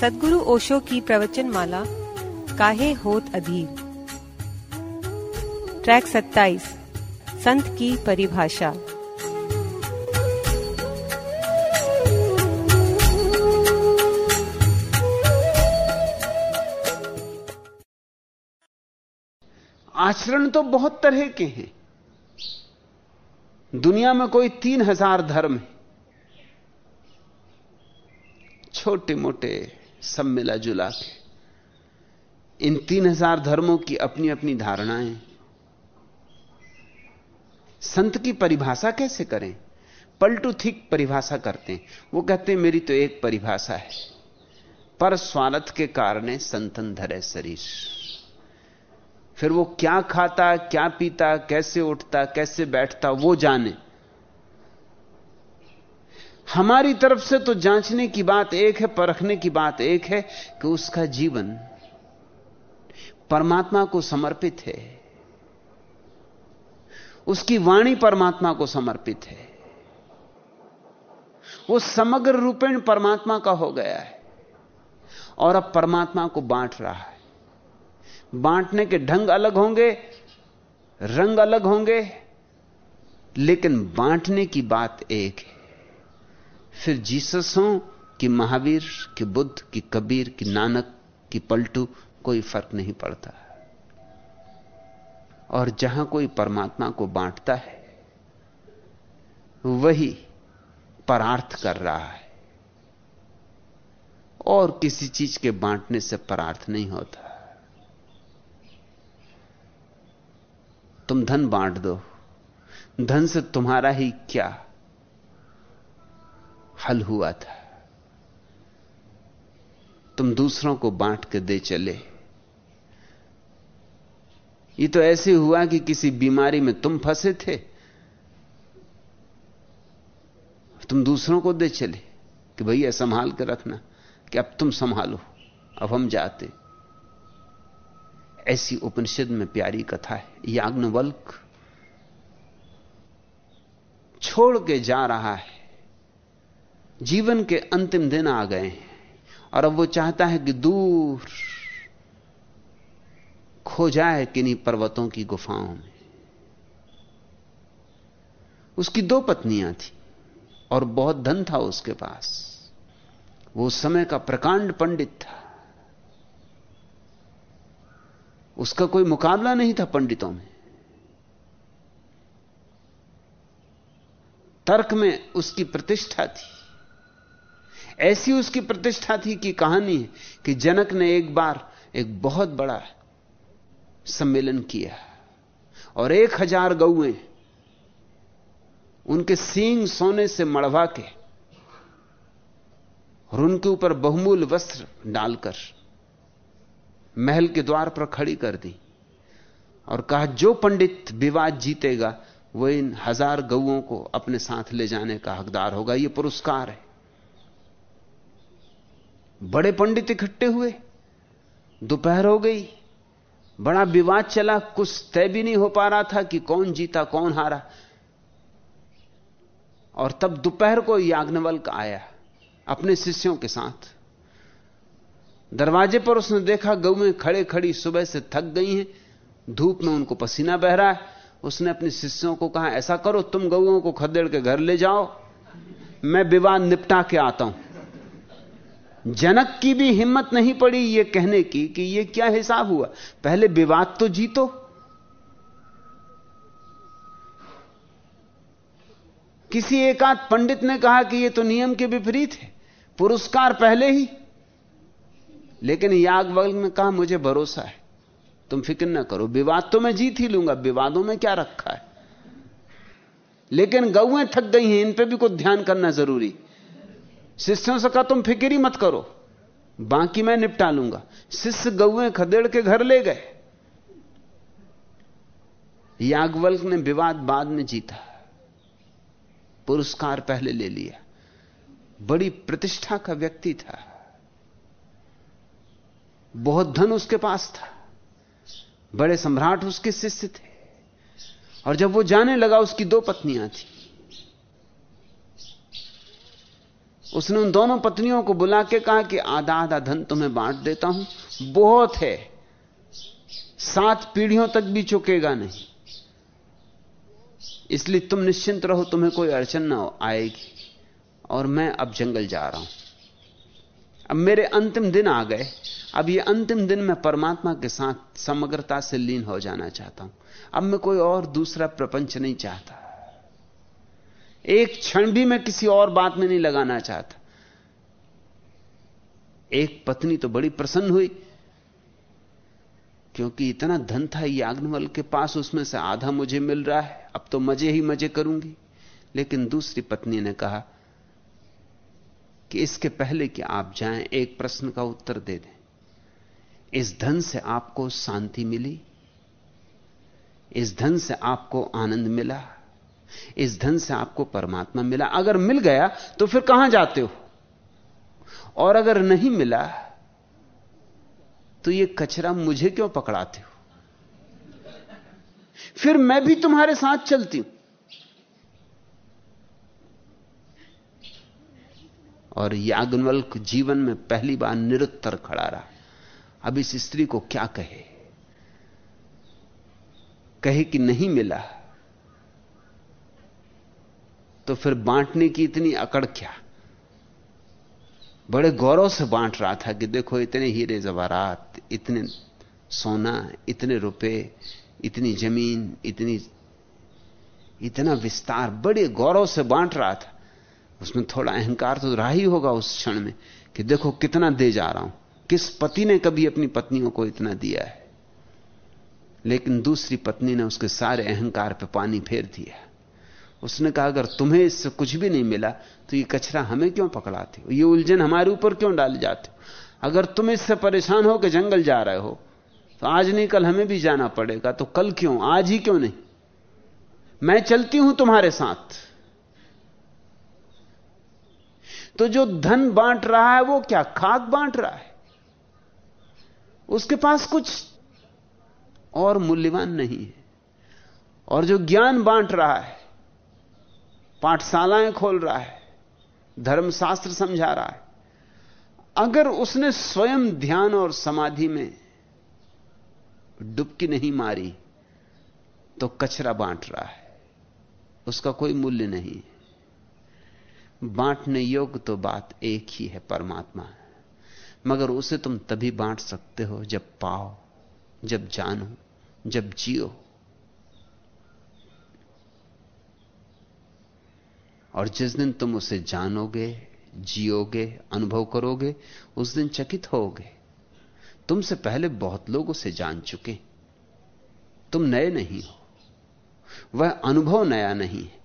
सदगुरु ओशो की प्रवचन माला काहे होत अधीर? ट्रैक 27 संत की परिभाषा। आचरण तो बहुत तरह के हैं। दुनिया में कोई तीन हज़ार धर्म है। छोटे मोटे सब मिला जुला के। इन तीन हज़ार धर्मों की अपनी अपनी धारणाएँ। संत की परिभाषा कैसे करें? पलटू थिक परिभाषा करते हैं। वो कहते हैं, मेरी तो एक परिभाषा है। पर स्वार्थ के कारण संतन धरे शरीर। फिर वो क्या खाता, क्या पीता, कैसे उठता, कैसे बैठता, वो जाने। हमारी तरफ़ से तो जांचने की बात एक है, परखने की बात एक है कि उसका जीवन परमात्मा को समर्पित है। उसकी वाणी परमात्मा को समर्पित है। वो समग्र रूपेण परमात्मा का हो गया है और अब परमात्मा को बांट रहा है। बांटने के ढंग अलग होंगे, रंग अलग होंगे, लेकिन बांटने की बात एक है। फिर जीसस हो कि महावीर, कि बुद्ध, कि कबीर, कि नानक, कि पलटू, कोई फ़र्क नहीं पड़ता। और जहाँ कोई परमात्मा को बांटता है, वही परार्थ कर रहा है। और किसी चीज़ के बांटने से परार्थ नहीं होता। तुम धन बांट दो। धन से तुम्हारा ही क्या हल हुआ था। तुम दूसरों को बांट के दे चले। ये तो ऐसे हुआ कि किसी बीमारी में तुम फंसे थे। तुम दूसरों को दे चले कि भैया संभाल के रखना कि अब तुम संभालो, अब हम जाते। ऐसी उपनिषद में प्यारी कथा है याग्नवल्क छोड़ के जा रहा है। जीवन के अंतिम दिन आ गए हैं। और अब वो चाहता है कि दूर खो जाए किन्हीं पर्वतों की गुफाओं में। उसकी दो पत्नियाँ थी और बहुत धन था उसके पास। वो समय का प्रकांड पंडित था। उसका कोई मुकाबला नहीं था पंडितों में। तर्क में उसकी प्रतिष्ठा थी। ऐसी उसकी प्रतिष्ठा थी कि कहानी है कि जनक ने एक बार एक बहुत बड़ा सम्मेलन किया और एक हज़ार गौएँ उनके सींग सोने से मड़वा के और उनके ऊपर बहुमूल वस्त्र डालकर महल के द्वार पर खड़ी कर दी और कहा, जो पंडित विवाद जीतेगा वह इन हज़ार गऊओं को अपने साथ ले जाने का हकदार होगा। यह पुरस्कार है। बड़े पंडित इकट्ठे हुए। दोपहर हो गई। बड़ा विवाद चला। कुछ तय भी नहीं हो पा रहा था कि कौन जीता, कौन हारा। और तब दोपहर को याग्नवल्क आया, अपने शिष्यों के साथ। दरवाजे पर उसने देखा, गऊ खड़े खड़ी सुबह से थक गई हैं। धूप में उनको पसीना बह रहा है। उसने अपने शिष्यों को कहा, ऐसा करो, तुम गऊओं को खदेड़ के घर ले जाओ। मैं विवाद निपटा के आता हूँ। जनक की भी हिम्मत नहीं पड़ी यह कहने की कि यह क्या हिसाब हुआ। पहले विवाद तो जीतो। किसी एकाध पंडित ने कहा कि यह तो नियम के विपरीत है। पुरस्कार पहले ही। लेकिन यागवल ने कहा, मुझे भरोसा है। तुम फ़िक्र ना करो। विवाद तो मैं जीत ही लूँगा। विवादों में क्या रखा है? लेकिन गौएँ थक गई हैं, इन पे भी कुछ ध्यान करना ज़रूरी। शिष्यों से कहा, तुम फ़िक्र ही मत करो। बाकी मैं निपटा लूँगा। शिष्य गौएँ खदेड़ के घर ले गए। यागवल्क ने विवाद बाद में जीता। पुरस्कार पहले ले लिया। बड़ी प्रतिष्ठा का व्यक्ति था। बहुत धन उसके पास था। बड़े सम्राट उसके शिष्य थे। और जब वो जाने लगा, उसकी दो पत्नियाँ थी। उसने उन दोनों पत्नियों को बुला के कहा कि आधा आधा धन तुम्हें बांट देता हूँ। बहुत है। सात पीढ़ियों तक भी चुकेगा नहीं। इसलिए तुम निश्चिंत रहो, तुम्हें कोई अड़चन ना आएगी। और मैं अब जंगल जा रहा हूँ। अब मेरे अंतिम दिन आ गए। अब ये अंतिम दिन मैं परमात्मा के साथ समग्रता से लीन हो जाना चाहता हूँ। अब मैं कोई और दूसरा प्रपंच नहीं चाहता। एक क्षण भी मैं किसी और बात में नहीं लगाना चाहता। एक पत्नी तो बड़ी प्रसन्न हुई, क्योंकि इतना धन था याग्नवल के पास, उसमें से आधा मुझे मिल रहा है, अब तो मज़े ही मज़े करूँगी। लेकिन दूसरी पत्नी ने कहा कि इसके पहले कि आप जाएँ, एक प्रश्न का उत्तर दे दें। इस धन से आपको शांति मिली? इस धन से आपको आनंद मिला? इस धन से आपको परमात्मा मिला। अगर मिल गया तो फिर कहाँ जाते हो? और अगर नहीं मिला तो ये कचरा मुझे क्यों पकड़ाते हो? फिर मैं भी तुम्हारे साथ चलती हूँ। और याग्नवल जीवन में पहली बार निरुत्तर खड़ा रहा। अब इस स्त्री को क्या कहे? कहे कि नहीं मिला। तो फिर बांटने की इतनी अकड़ क्या? बड़े गौरव से बांट रहा था कि देखो, इतने हीरे जवारात इतने सोना, इतने रुपए, इतनी ज़मीन, इतनी, इतना विस्तार, बड़े गौरव से बांट रहा था। उसमें थोड़ा अहंकार तो रहा ही होगा उस क्षण में कि देखो कितना दे जा रहा हूँ। किस पति ने कभी अपनी पत्नियों को इतना दिया है? लेकिन दूसरी पत्नी ने उसके सारे अहंकार पर पानी फेर दिया उसने कहा, अगर तुम्हें इससे कुछ भी नहीं मिला तो ये कचरा हमें क्यों पकड़ाते हो? ये उलझन हमारे ऊपर क्यों डाल जाते हो? अगर तुम इससे परेशान हो कि जंगल जा रहे हो तो आज नहीं, कल हमें भी जाना पड़ेगा तो कल क्यों? आज ही क्यों नहीं? मैं चलती हूँ तुम्हारे साथ। तो जो धन बांट रहा है, वो क्या खाक बांट रहा है? उसके पास कुछ और मूल्यवान नहीं है। और जो ज्ञान बांट रहा है पाठशालाएँ खोल रहा है, धर्मशास्त्र समझा रहा है। अगर उसने स्वयं ध्यान और समाधि में डुबकी नहीं मारी तो कचरा बांट रहा है। उसका कोई मूल्य नहीं बांटने योग्य तो बात एक ही है, परमात्मा। मगर उसे तुम तभी बांट सकते हो जब पाओ, जब जानो, जब जियो। और जिस दिन तुम उसे जानोगे, जियोगे, अनुभव करोगे, उस दिन चकित होगे तुमसे पहले बहुत लोग उसे जान चुके तुम नए नहीं हो। वह अनुभव नया नहीं है।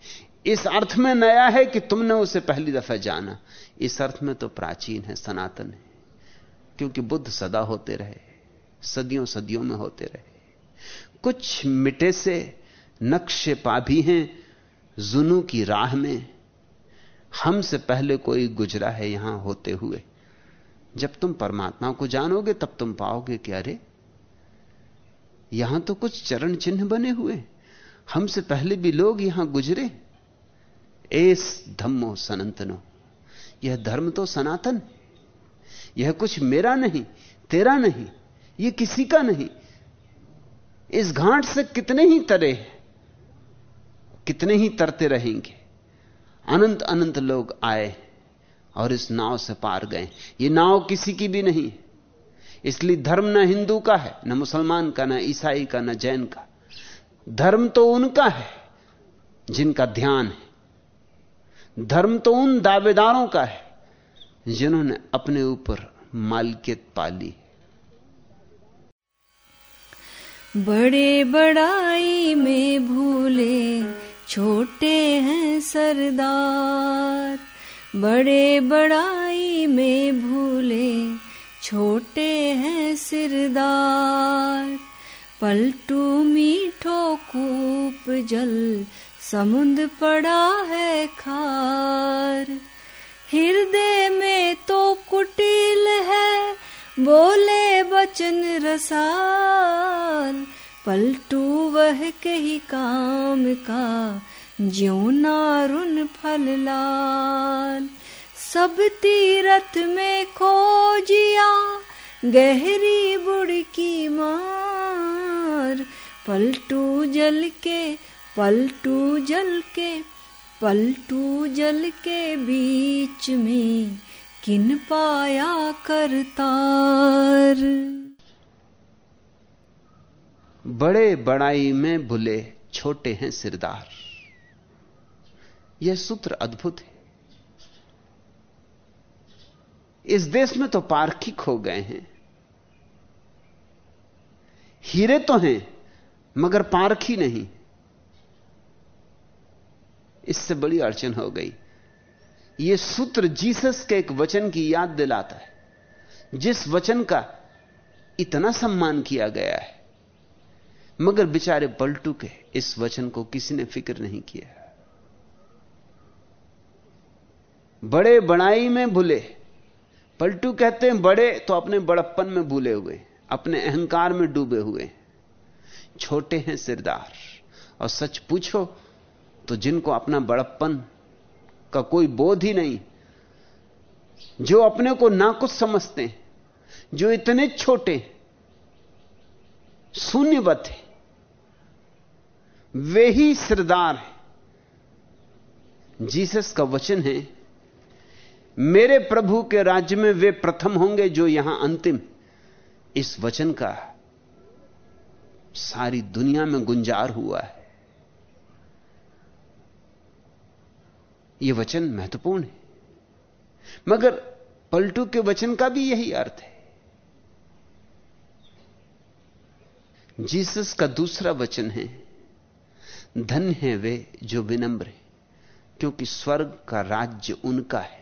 इस अर्थ में नया है कि तुमने उसे पहली दफ़ा जाना। इस अर्थ में तो प्राचीन है, सनातन है। क्योंकि बुद्ध सदा होते रहे, सदियों सदियों में होते रहे। कुछ मिटे से नक्शे पा भी हैं, जुनू की राह में हमसे पहले कोई गुजरा है यहाँ होते हुए, जब तुम परमात्मा को जानोगे, तब तुम पाओगे कि अरे, यहाँ तो कुछ चरण चिन्ह बने हुए हमसे पहले भी लोग यहाँ गुजरे। एस धम्मो सनातनो, यह धर्म तो सनातन यह कुछ मेरा नहीं, तेरा नहीं यह किसी का नहीं। इस घाट से कितने ही तरे कितने ही तरते रहेंगे। अनंत अनंत लोग आए और इस नाव से पार गए। ये नाव किसी की भी नहीं। इसलिए धर्म न हिंदू का है, न मुसलमान का, न ईसाई का, न जैन का। धर्म तो उनका है, जिनका ध्यान है। धर्म तो उन दावेदारों का है, जिन्होंने अपने ऊपर मालिकियत पाली। बड़े बड़ाई में भूले छोटे हैं सरदार, बड़े बड़ाई में भूले, छोटे हैं सिरदार। पलटू मीठो कूप जल समुद्र पड़ा है खार। हृदय में तो कुटिल है, बोले बचन रसाल। पलटू वह कही काम का, ज्यो नारुन फल लाल। सब तीरथ में खोजिया, गहरी बुड़ की मार। पलटू जल के, पलटू जल के, पलटू जल के बीच में किन पाया करतार बड़े बड़ाई में भुले छोटे हैं सिरदार। यह सूत्र अद्भुत है। इस देश में तो पारखी खो गए हैं। हीरे तो हैं, मगर पारखी नहीं। इससे बड़ी अड़चन हो गई। यह सूत्र जीसस के एक वचन की याद दिलाता है, जिस वचन का इतना सम्मान किया गया है। मगर बेचारे पलटू के इस वचन को किसी ने फ़िक्र नहीं किया। बड़े बड़ाई में भूले। पलटू कहते हैं, बड़े तो अपने बड़प्पन में भूले हुए, अपने अहंकार में डूबे हुए। छोटे हैं सिरदार। और सच पूछो तो जिनको अपना बड़प्पन का कोई बोध ही नहीं, जो अपने को ना कुछ समझते, जो इतने छोटे, शून्यवत है वे ही सिरदार हैं। जीसस का वचन है, मेरे प्रभु के राज्य में वे प्रथम होंगे जो यहाँ अंतिम। इस वचन का सारी दुनिया में गुंजार हुआ है। यह वचन महत्वपूर्ण है। मगर पलटू के वचन का भी यही अर्थ है। जीसस का दूसरा वचन है धन्य है वे जो विनम्र है, क्योंकि स्वर्ग का राज्य उनका है।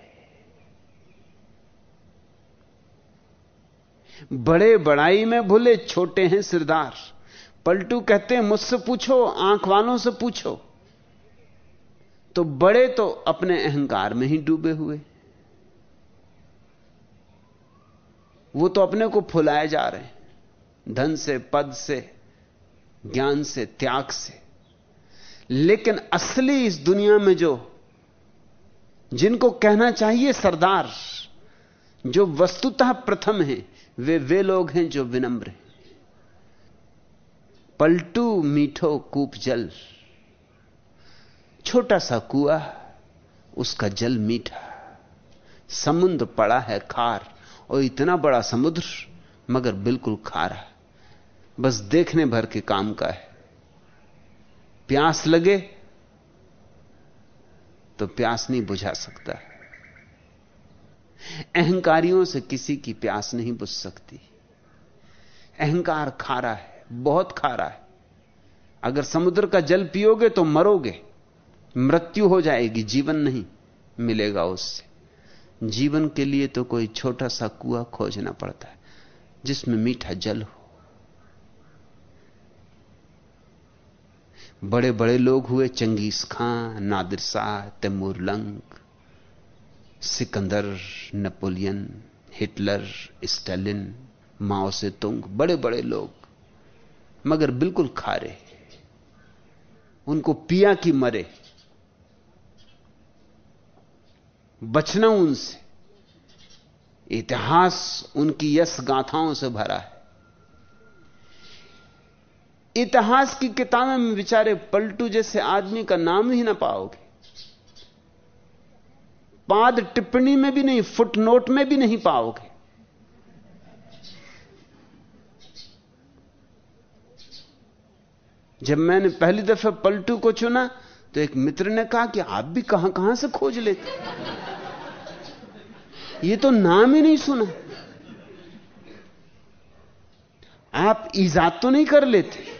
बड़े बड़ाई में भूले छोटे हैं सिरदार। पलटू कहते हैं, मुझसे पूछो, आँख वालों से पूछो। तो बड़े तो अपने अहंकार में ही डूबे हुए। वो तो अपने को फुलाए जा रहे हैं, धन से, पद से, ज्ञान से, त्याग से। लेकिन असली इस दुनिया में जो, जिनको कहना चाहिए सरदार, जो वस्तुतः प्रथम है, वे वे लोग हैं जो विनम्र हैं। पलटू मीठो कूप जल, छोटा सा कुआ, उसका जल मीठा। समुद्र पड़ा है खार और इतना बड़ा समुद्र, मगर बिल्कुल खारा। बस देखने भर के काम का है। प्यास लगे तो प्यास नहीं बुझा सकता। अहंकारियों से किसी की प्यास नहीं बुझ सकती। अहंकार खारा है, बहुत खारा है। अगर समुद्र का जल पियोगे तो मरोगे। मृत्यु हो जाएगी, जीवन नहीं मिलेगा उससे। जीवन के लिए तो कोई छोटा सा कुआ खोजना पड़ता है, जिसमें मीठा जल हो। बड़े बड़े लोग हुए, Genghis Khan Nadir Shah, Timur Lang, Sikandar, Napoleon, Hitler, Stalin, Mao Tse Tung बड़े बड़े लोग, मगर बिल्कुल खारे। उनको पिया की मरे। बचना उनसे। इतिहास उनकी यश गाथाओं से भरा है। इतिहास की किताबें में बेचारे पलटू जैसे आदमी का नाम ही ना पाओगे। पाद टिप्पणी में भी नहीं फुट नोट में भी नहीं पाओगे। जब मैंने पहली दफे पलटू को चुना तो एक मित्र ने कहा कि आप भी कहाँ कहाँ से खोज लेते? ये तो नाम ही नहीं सुना। आप ईजाद तो नहीं कर लेते।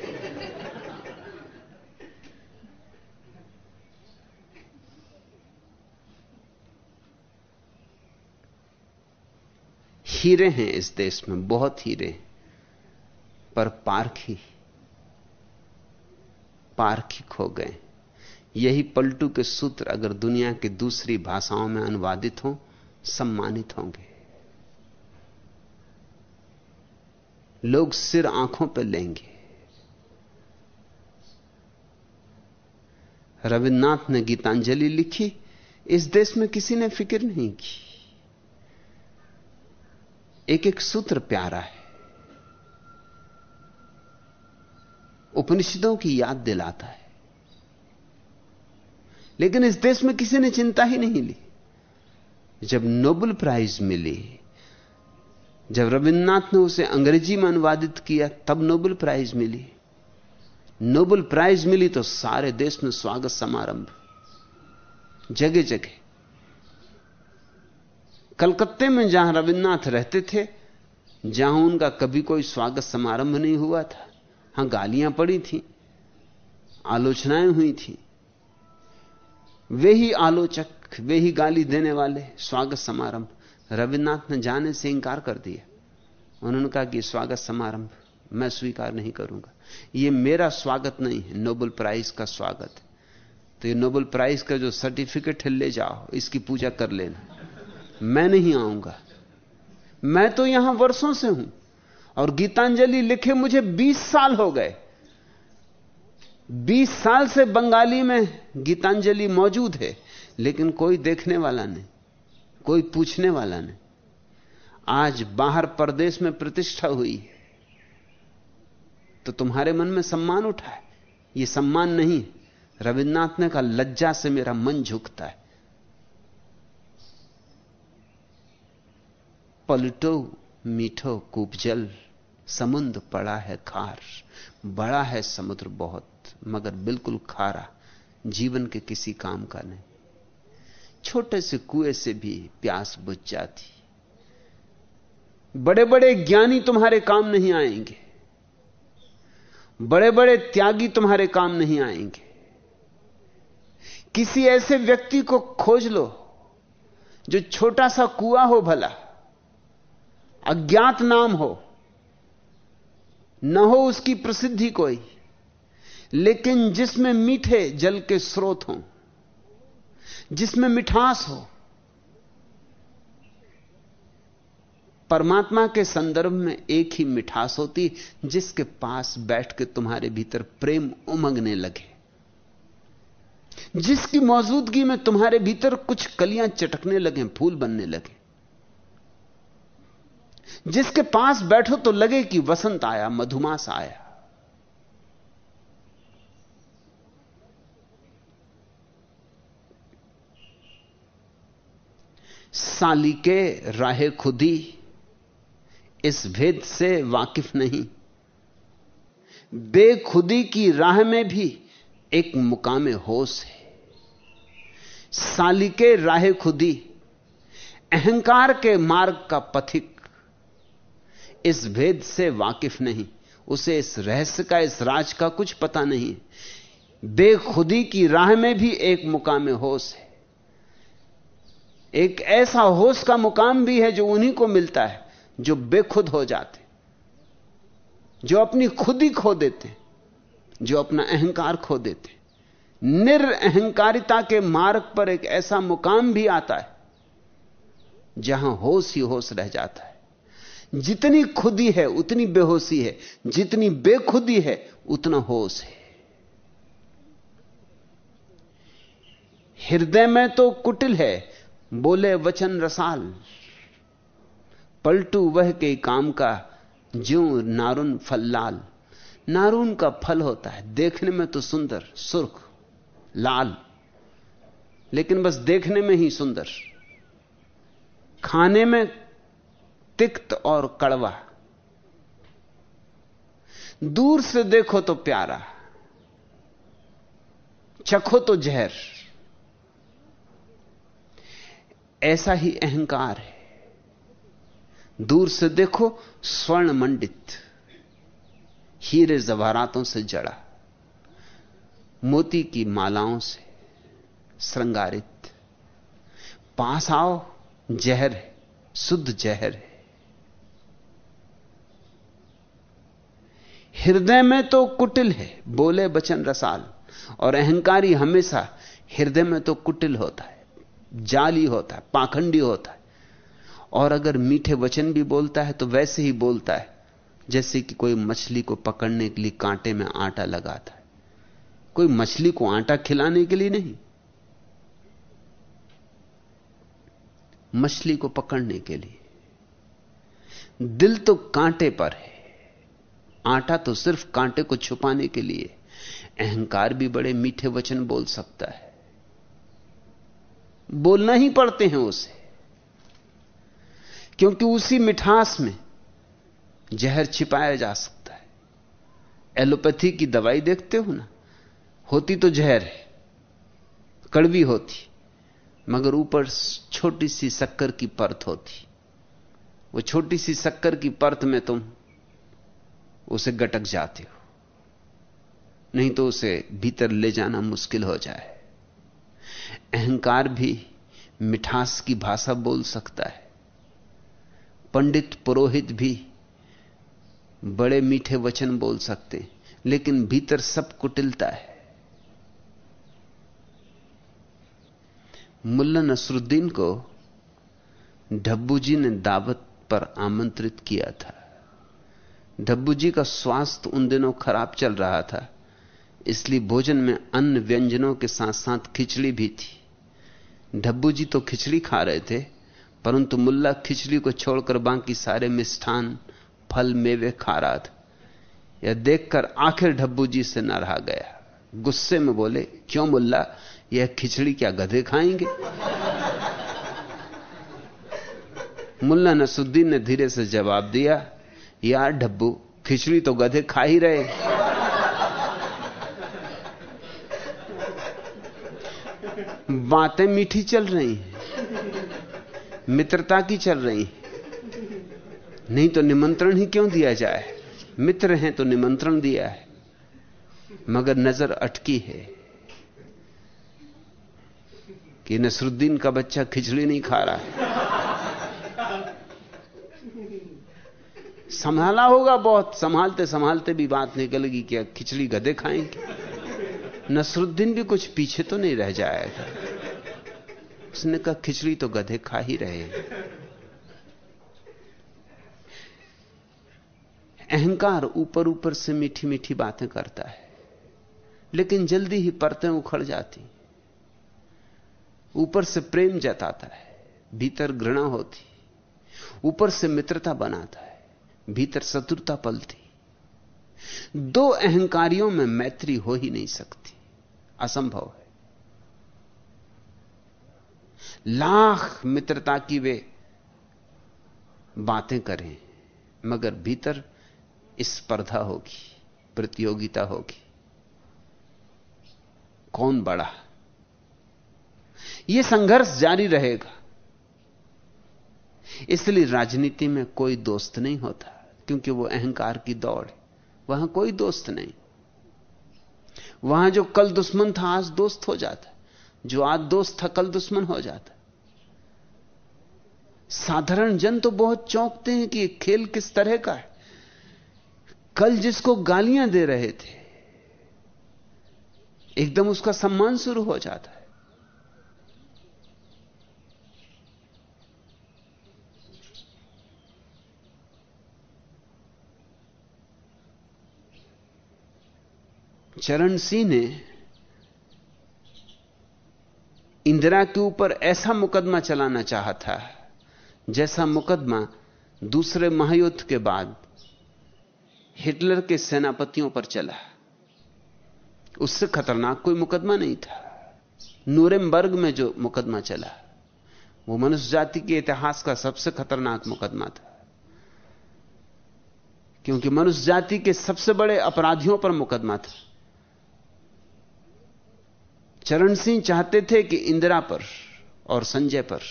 हीरे हैं इस देश में, बहुत हीरे पर पारखी पारखी खो गए। यही पलटू के सूत्र अगर दुनिया की दूसरी भाषाओं में अनुवादित हो, सम्मानित होंगे। लोग सिर आँखों पर लेंगे। रविन्द्रनाथ ने गीतांजलि लिखी, इस देश में किसी ने फ़िक्र नहीं की। एक एक सूत्र प्यारा है। उपनिषदों की याद दिलाता है। लेकिन इस देश में किसी ने चिंता ही नहीं ली। जब नोबल प्राइज मिली, जब रविन्द्रनाथ ने उसे अंग्रेज़ी में अनुवादित किया, तब नोबल प्राइज मिली। नोबल प्राइज मिली तो सारे देश में स्वागत समारंभ। जगह जगह कलकत्ते में जहाँ रविन्द्रनाथ रहते थे, जहाँ उनका कभी कोई स्वागत समारंभ नहीं हुआ था, हाँ गालियाँ पड़ी थी, आलोचनाएँ हुई थी। वे ही आलोचक, वे ही गाली देने वाले स्वागत समारंभ, रविन्द्रनाथ ने जाने से इंकार कर दिया। उन्होंने कहा कि स्वागत समारंभ मैं स्वीकार नहीं करूँगा। यह मेरा स्वागत नहीं है, नोबल प्राइज का स्वागत। तो ये नोबल प्राइज का जो सर्टिफिकेट है, ले जाओ, इसकी पूजा कर लेना। मैं नहीं आऊँगा। मैं तो यहाँ वर्षों से हूँ। और गीतांजलि लिखे मुझे 20 साल हो गए। 20 साल से बंगाली में गीतांजलि मौजूद है, लेकिन कोई देखने वाला नहीं, कोई पूछने वाला नहीं। आज बाहर परदेश में प्रतिष्ठा हुई तो तुम्हारे मन में सम्मान उठा है। यह सम्मान नहीं रविन्द्रनाथ ने कहा, लज्जा से मेरा मन झुकता है। पलटो मीठो कूपजल समुद्र पड़ा है खार, बड़ा है समुद्र बहुत, मगर बिल्कुल खारा, जीवन के किसी काम का नहीं। छोटे से कुएँ से भी प्यास बुझ जाती। बड़े बड़े ज्ञानी तुम्हारे काम नहीं आएँगे। बड़े बड़े त्यागी तुम्हारे काम नहीं आएँगे। किसी ऐसे व्यक्ति को खोज लो, जो छोटा सा कुआ हो भला। अज्ञात नाम हो, न हो उसकी प्रसिद्धि कोई, लेकिन जिसमें मीठे जल के स्रोत हों, जिसमें मिठास हो, परमात्मा के संदर्भ में एक ही मिठास होती, जिसके पास बैठ के तुम्हारे भीतर प्रेम उमंगने लगे। जिसकी मौजूदगी में तुम्हारे भीतर कुछ कलियाँ चटकने लगे, फूल बनने लगे। जिसके पास बैठो तो लगे कि वसंत आया, मधुमास आया। साली के राहे खुदी, इस भेद से वाकिफ नहीं। बेखुदी की राह में भी एक मुकाम होश है। साली के राह खुदी, अहंकार के मार्ग का पथिक इस भेद से वाकिफ नहीं। उसे इस रहस्य का, इस राज का कुछ पता नहीं। बेखुदी की राह में भी एक मुकाम होश है। एक ऐसा होश का मुकाम भी है जो उन्हीं को मिलता है, जो बेखुद हो जाते, जो अपनी खुदी खो देते, जो अपना अहंकार खो देते। निरअहकारिता के मार्ग पर एक ऐसा मुकाम भी आता है, जहाँ होश ही होश रह जाता है। जितनी खुदी है, उतनी बेहोशी है। जितनी बेखुदी है, उतना होश है। हृदय में तो कुटिल है, बोले वचन रसाल। पलटू वह के काम का, ज्यो नारुन फल लाल। नारून का फल होता है, देखने में तो सुंदर, सुर्ख, लाल। लेकिन बस देखने में ही सुंदर। खाने में तिक्त और कड़वा। दूर से देखो तो प्यारा। चखो तो जहर। ऐसा ही अहंकार है। दूर से देखो स्वर्ण मंडित हीरे जवारातों से जड़ा। मोती की मालाओं से श्रृंगारित। पास आओ, जहर है, शुद्ध जहर है। हृदय में तो कुटिल है, बोले बचन रसाल। और अहंकारी हमेशा हृदय में तो कुटिल होता है, जाली होता है, पाखंडी होता है। और अगर मीठे वचन भी बोलता है तो वैसे ही बोलता है, जैसे कि कोई मछली को पकड़ने के लिए कांटे में आटा लगाता है। कोई मछली को आटा खिलाने के लिए नहीं, मछली को पकड़ने के लिए। दिल तो कांटे पर है आटा तो सिर्फ़ कांटे को छुपाने के लिए अहंकार भी बड़े मीठे वचन बोल सकता है। बोलना ही पड़ते हैं उसे। क्योंकि उसी मिठास में जहर छिपाया जा सकता है। एलोपैथी की दवाई देखते हो ना? होती तो जहर है। कड़वी होती, मगर ऊपर छोटी सी शक्कर की परत होती। वो छोटी सी शक्कर की परत में तुम उसे गटक जाते हो। नहीं तो उसे भीतर ले जाना मुश्किल हो जाए। अहंकार भी मिठास की भाषा बोल सकता है। पंडित पुरोहित भी बड़े मीठे वचन बोल सकते लेकिन भीतर सब कुटिलता है। मुल्ला नसरुद्दीन को डब्बू जी ने दावत पर आमंत्रित किया था। डब्बू जी का स्वास्थ्य उन दिनों खराब चल रहा था, इसलिए भोजन में अन्य व्यंजनों के साथ साथ खिचड़ी भी थी। डब्बू जी तो खिचड़ी खा रहे थे, परंतु मुल्ला खिचड़ी को छोड़कर बाकी सारे मिष्ठान, फल, मेवे खा रहा था। यह देखकर आखिर डब्बू जी से न रहा गया। गुस्से में बोले, क्यों मुल्ला, यह खिचड़ी क्या गधे खाएँगे? मुल्ला नसुद्दीन ने धीरे से जवाब दिया यार डब्बू खिचड़ी तो गधे खा ही रहे। बातें मीठी चल रही हैं, मित्रता की चल रही है। नहीं तो निमंत्रण ही क्यों दिया जाए? मित्र हैं तो निमंत्रण दिया है, मगर नज़र अटकी है कि नसरुद्दीन का बच्चा खिचड़ी नहीं खा रहा है। संभाला होगा बहुत। संभालते संभालते भी बात निकलेगी कि खिचड़ी गधे खाएँगे। नसरुद्दीन भी कुछ पीछे तो नहीं रह जाएगा। उसने कहा, खिचड़ी तो गधे खा ही रहे अहंकार ऊपर ऊपर से मीठी मीठी बातें करता है, लेकिन जल्दी ही परतें उखड़ जाती। ऊपर से प्रेम जताता है, भीतर घृणा होती। ऊपर से मित्रता बनाता है। भीतर शत्रुता पलती। दो अहंकारियों में मैत्री हो ही नहीं सकती। असंभव है। लाख मित्रता की वे बातें करें, मगर भीतर स्पर्धा होगी, प्रतियोगिता होगी। कौन बड़ा? यह संघर्ष जारी रहेगा। इसलिए राजनीति में कोई दोस्त नहीं होता, क्योंकि वो अहंकार की दौड़ वहाँ कोई दोस्त नहीं। वहाँ जो कल दुश्मन था, आज दोस्त हो जाता जो आज दोस्त था, कल दुश्मन हो जाता साधारण जन तो बहुत चौंकते हैं कि खेल किस तरह का है। कल जिसको गालियाँ दे रहे थे, एकदम उसका सम्मान शुरू हो जाता है। चरण सिंह ने इंदिरा के ऊपर ऐसा मुकदमा चलाना चाहा था, जैसा मुकदमा दूसरे महायुद्ध के बाद हिटलर के सेनापतियों पर चला। उससे खतरनाक कोई मुकदमा नहीं था। नूरेमबर्ग में जो मुकदमा चला, वो मनुष्य जाति के इतिहास का सबसे खतरनाक मुकदमा था। क्योंकि मनुष्य जाति के सबसे बड़े अपराधियों पर मुकदमा था। चरण सिंह चाहते थे कि इंदिरा पर और संजय पर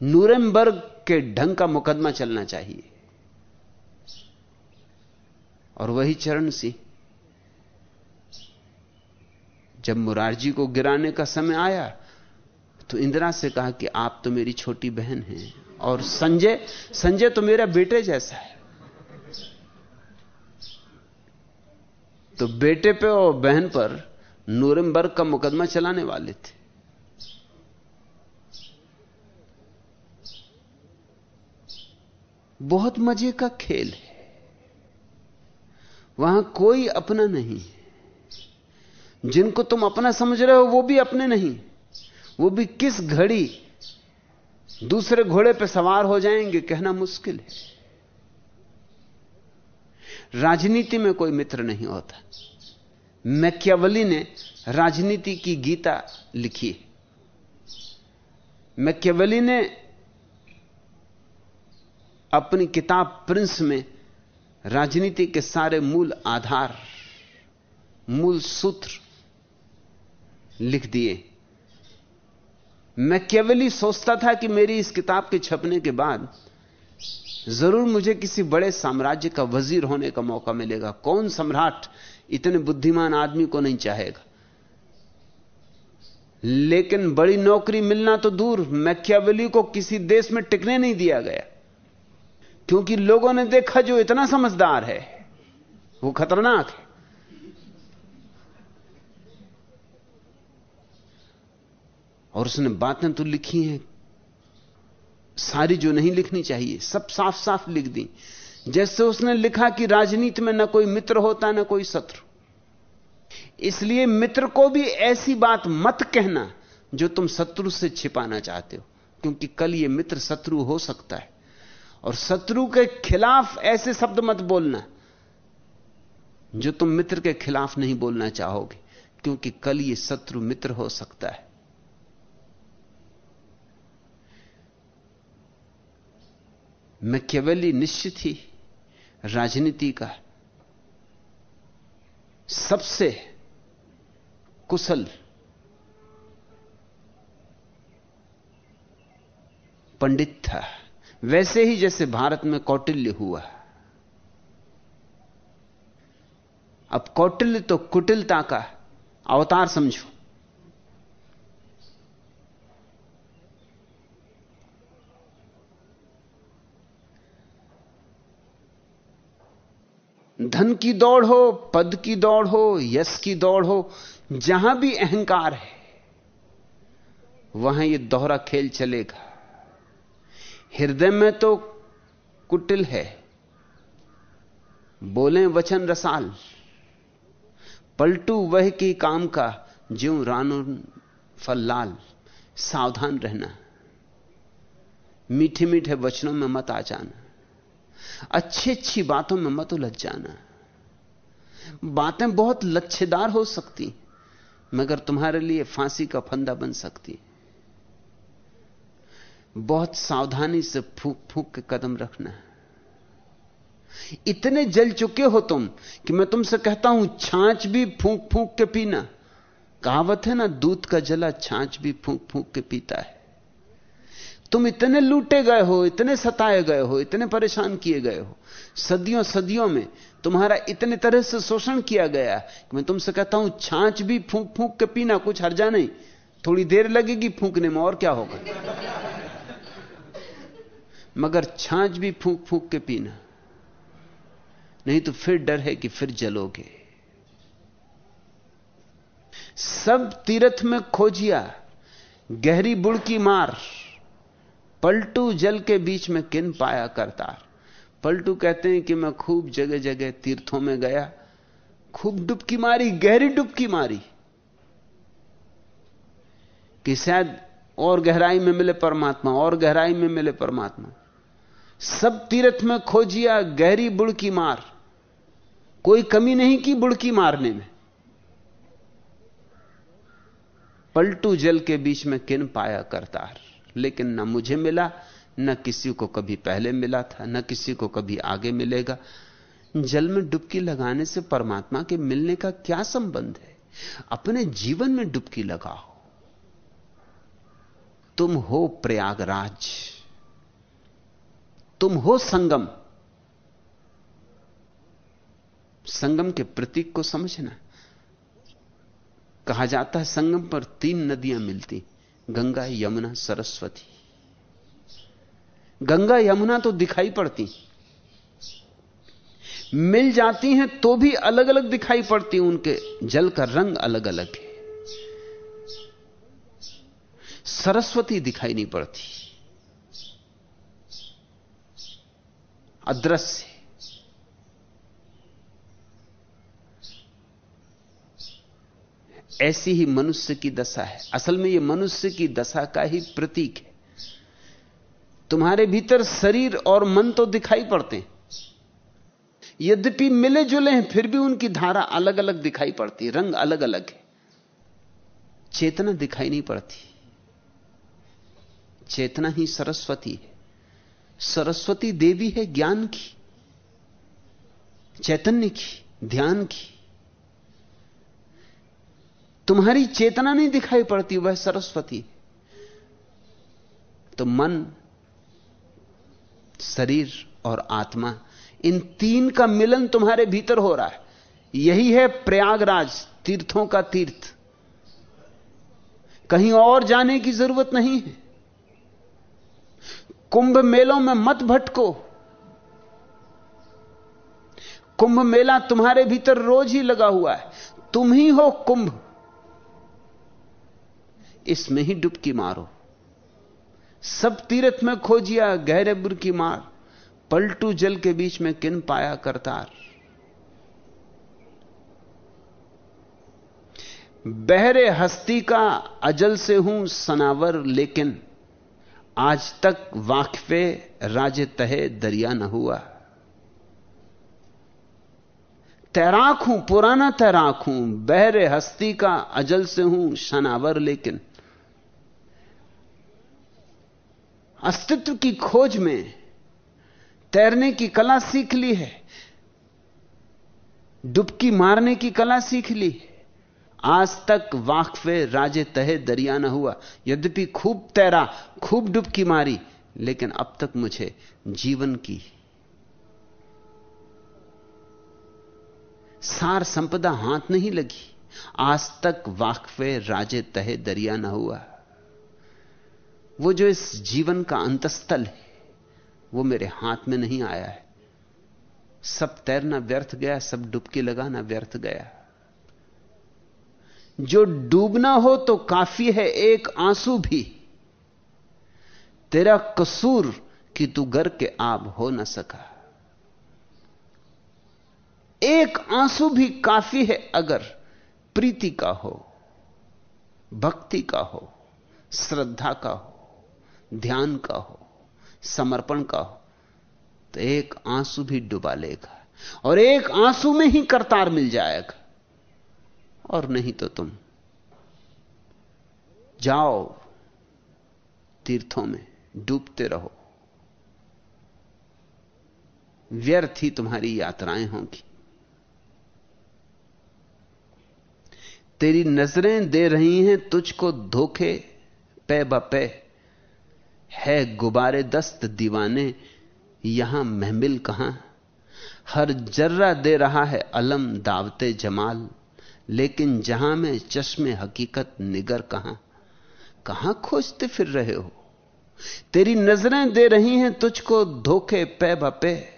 नूरेमबर्ग के ढंग का मुकदमा चलना चाहिए। और वही चरण सिंह, जब मुरारजी को गिराने का समय आया तो इंदिरा से कहा कि आप तो मेरी छोटी बहन हैं और संजय संजय तो मेरा बेटे जैसा है। तो बेटे पे और बहन पर नूरमबर्ग का मुकदमा चलाने वाले थे। बहुत मज़े का खेल है। वहाँ कोई अपना नहीं जिनको तुम अपना समझ रहे हो, वो भी अपने नहीं। वो भी किस घड़ी दूसरे घोड़े पर सवार हो जाएँगे, कहना मुश्किल है। राजनीति में कोई मित्र नहीं होता। मैक्यावली ने राजनीति की गीता लिखी। मैक्यावली ने अपनी किताब प्रिंस में राजनीति के सारे मूल आधार, मूल सूत्र लिख दिए। मैं सोचता था कि मेरी इस किताब के छपने के बाद ज़रूर मुझे किसी बड़े साम्राज्य का वज़ीर होने का मौका मिलेगा। कौन सम्राट इतने बुद्धिमान आदमी को नहीं चाहेगा? लेकिन बड़ी नौकरी मिलना तो दूर। मैक्यावली को किसी देश में टिकने नहीं दिया गया। क्योंकि लोगों ने देखा जो इतना समझदार है, वो खतरनाक है। और उसने बातें तो लिखी हैं। सारी जो नहीं लिखनी चाहिए, सब साफ़ साफ़ लिख दी। जैसे उसने लिखा कि राजनीति में ना कोई मित्र होता, ना कोई शत्रु। इसलिए मित्र को भी ऐसी बात मत कहना जो तुम शत्रु से छिपाना चाहते हो, क्योंकि कल यह मित्र शत्रु हो सकता है। और शत्रु के खिलाफ ऐसे शब्द मत बोलना जो तुम मित्र के खिलाफ नहीं बोलना चाहोगे, क्योंकि कल ये शत्रु मित्र हो सकता है। मैं केवल ही निश्चित ही राजनीति का सबसे कुशल पंडित था। वैसे ही जैसे भारत में कौटिल्य हुआ। अब कौटिल्य तो कुटिलता का अवतार समझो। धन की दौड़ हो, पद की दौड़ हो, यश की दौड़ हो, जहाँ भी अहंकार है, वहाँ यह दोहरा खेल चलेगा। हृदय में तो कुटिल है, बोले वचन रसाल, पलटू वह की काम का, ज्यो रानो फल सावधान रहना मीठे मीठे वचनों में मत आ जाना। अच्छी अच्छी बातों में मत उलझ जाना। बातें बहुत लच्छेदार हो सकती, मगर तुम्हारे लिए फांसी का फंदा बन सकती। बहुत सावधानी से फूक फूक के कदम रखना। इतने जल चुके हो तुम कि मैं तुमसे कहता हूँ, छाछ भी फूक फूक के पीना। कहावत है ना, दूध का जला, छाछ भी फूक फूक के पीता है। तुम इतने लूटे गए हो, इतने सताए गए हो, इतने परेशान किए गए हो। सदियों सदियों में तुम्हारा इतने तरह से शोषण किया गया कि मैं तुमसे कहता हूँ, छाछ भी फूक फूक के पीना कुछ हर्जा नहीं। थोड़ी देर लगेगी फूकने में, और क्या होगा? मगर छाछ भी फूक फूक के पीना। नहीं तो फिर डर है कि फिर जलोगे। सब तीर्थ में खोजिया, गहरी बुड़की मार। पलटू जल के बीच में किन पाया करतार? पलटू कहते हैं कि मैं खूब जगह जगह तीर्थों में गया। खूब डुबकी मारी, गहरी डुबकी मारी। कि शायद और गहराई में मिले परमात्मा, और गहराई में मिले परमात्मा। सब तीर्थ में खोजिया, गहरी बुड़की मार। कोई कमी नहीं की बुड़की मारने में। पलटू जल के बीच में किन पाया करतार? लेकिन ना मुझे मिला, न किसी को कभी पहले मिला था, न किसी को कभी आगे मिलेगा। जल में डुबकी लगाने से परमात्मा के मिलने का क्या संबंध है? अपने जीवन में डुबकी लगाओ। तुम हो प्रयागराज, तुम हो संगम। संगम के प्रतीक को समझना। कहा जाता है संगम पर तीन नदियाँ मिलती गंगा यमुना, सरस्वती। गंगा, यमुना तो दिखाई पड़ती। मिल जाती हैं तो भी अलग अलग दिखाई पड़ती, उनके जल का रंग अलग अलग है। सरस्वती दिखाई नहीं पड़ती। अदृश्य। ऐसी ही मनुष्य की दशा है। असल में यह मनुष्य की दशा का ही प्रतीक है। तुम्हारे भीतर शरीर और मन तो दिखाई पड़ते यद्यपि मिले जुले हैं, फिर भी उनकी धारा अलग अलग दिखाई पड़ती रंग अलग अलग है। चेतना दिखाई नहीं पड़ती। चेतना ही सरस्वती है। सरस्वती देवी है ज्ञान की, चैतन्य की, ध्यान की। तुम्हारी चेतना नहीं दिखाई पड़ती, वह सरस्वती। तो मन, शरीर और आत्मा, इन तीन का मिलन तुम्हारे भीतर हो रहा है। यही है प्रयागराज, तीर्थों का तीर्थ। कहीं और जाने की ज़रूरत नहीं है। कुंभ मेलों में मत भटको। कुंभ मेला तुम्हारे भीतर रोज ही लगा हुआ है। तुम ही हो कुंभ। इसमें ही डुबकी मारो। सब तीर्थ में खोजिया, गहरे बुर की मार। पलटू जल के बीच में किन पाया करतार। बहरे हस्ती का अजल से हूँ सनावर, लेकिन आज तक वाकफे राजे तहे दरिया न हुआ। तैराक हूँ, पुराना तैराक हूँ। बहरे हस्ती का अजल से हूँ शनावर लेकिन अस्तित्व की खोज में तैरने की कला सीख ली है, डुबकी मारने की कला सीख ली आज तक वाकफे राजे तहे दरिया न हुआ। यद्यपि खूब तैरा, खूब डुबकी मारी, लेकिन अब तक मुझे जीवन की सार संपदा हाथ नहीं लगी। आज तक वाकफे राजे तहे दरिया न हुआ। वो जो इस जीवन का अंतस्थल है, वो मेरे हाथ में नहीं आया है। सब तैरना व्यर्थ गया, सब डुबकी लगाना व्यर्थ गया। जो डूबना हो तो काफ़ी है, एक आँसू भी। तेरा कसूर कि तू घर के आब हो न सका। एक आँसू भी काफ़ी है अगर प्रीति का हो, भक्ति का हो, श्रद्धा का हो। ध्यान का हो, समर्पण का हो तो एक आँसू भी डुबा लेगा और एक आँसू में ही करतार मिल जाएगा। और नहीं तो तुम जाओ तीर्थों में, डूबते रहो। व्यर्थ ही तुम्हारी यात्राएँ होंगी। तेरी नज़रें दे रही हैं तुझको धोखे, पे बपे। है गुबारे दस्त दीवाने, यहाँ महमिल कहाँ? हर जर्रा दे रहा है अलम दावते जमाल, लेकिन जहाँ में चश्मे हकीकत निगर कहाँ? कहाँ खोजते फिर रहे हो? तेरी नज़रें दे रही हैं तुझको धोखे पे बपे,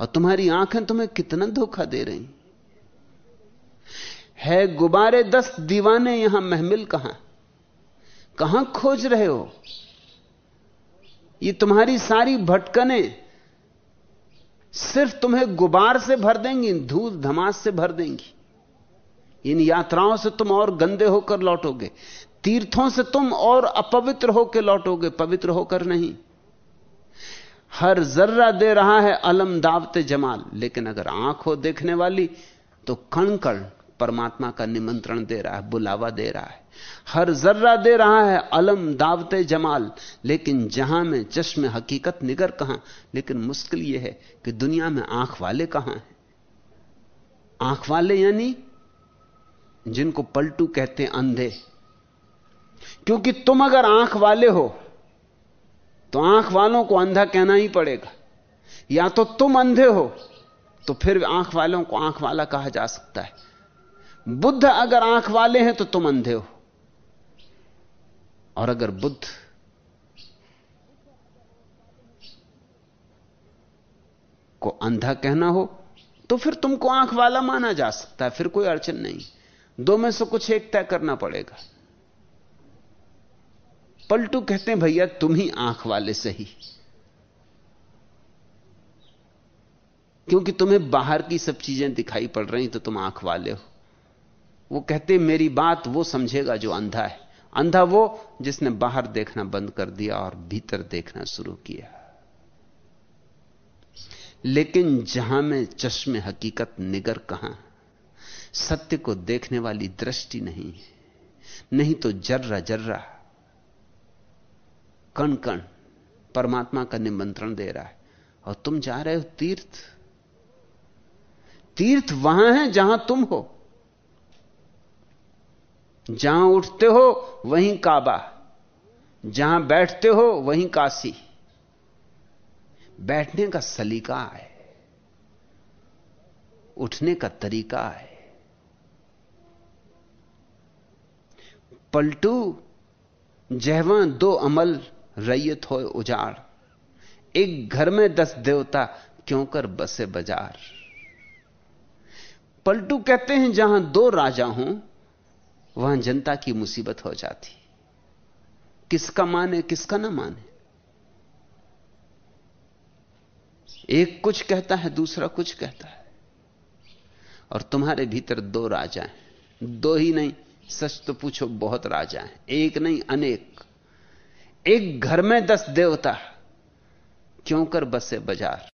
और तुम्हारी आँखें तुम्हें कितना धोखा दे रही? है गुबारे दस्त दीवाने, यहाँ महमिल कहाँ? कहाँ खोज रहे हो? ये तुम्हारी सारी भटकने सिर्फ़ तुम्हें गुबार से भर देंगी इन धूल धमास से भर देंगी। इन यात्राओं से तुम और गंदे होकर लौटोगे, तीर्थों से तुम और अपवित्र होकर लौटोगे, पवित्र होकर नहीं। हर जर्रा दे रहा है अलम दावते जमाल, लेकिन अगर आँख हो देखने वाली तो कण कण परमात्मा का निमंत्रण दे रहा है, बुलावा दे रहा है। हर जर्रा दे रहा है, अलम, दावते, जमाल। लेकिन जहाँ में चश्मे हकीकत निगर कहाँ? लेकिन मुश्किल यह है कि दुनिया में आँख वाले कहाँ हैं? आँख वाले यानी जिनको पलटू कहते अंधे। क्योंकि तुम अगर आँख वाले हो तो आँख वालों को अंधा कहना ही पड़ेगा। या तो तुम अंधे हो तो फिर आँख वालों को आँख वाला कहा जा सकता है। बुद्ध अगर आँख वाले हैं तो तुम अंधे हो। और अगर बुद्ध को अंधा कहना हो तो फिर तुमको आँख वाला माना जा सकता है, फिर कोई अड़चन नहीं। दो में से कुछ एक तय करना पड़ेगा। पलटू कहते हैं, भैया, तुम ही आँख वाले सही। क्योंकि तुम्हें बाहर की सब चीज़ें दिखाई पड़ रही तो तुम आँख वाले हो। वो कहते, मेरी बात वो समझेगा जो अंधा है। अंधा वो जिसने बाहर देखना बंद कर दिया और भीतर देखना शुरू किया। लेकिन जहाँ में चश्मे हकीकत निगर कहाँ? सत्य को देखने वाली दृष्टि नहीं नहीं तो जर्रा जर्रा। कण कण परमात्मा का निमंत्रण दे रहा है। और तुम जा रहे हो तीर्थ। तीर्थ वहाँ है जहाँ तुम हो। जहाँ उठते हो, वहीं काबा। जहाँ बैठते हो, वहीं काशी। बैठने का सलीका है। उठने का तरीका है। पलटू, जहवा दो अमल रैयत हो उजाड़। एक घर में दस देवता क्यों कर बसे बाज़ार। पलटू कहते हैं, जहाँ दो राजा हों वहाँ जनता की मुसीबत हो जाती किसका माने किसका ना माने एक कुछ कहता है, दूसरा कुछ कहता है। और तुम्हारे भीतर दो राजा हैं। दो ही नहीं, सच तो पूछो, बहुत राजा हैं। एक नहीं, अनेक। एक घर में दस देवता क्यों कर बसे बाज़ार?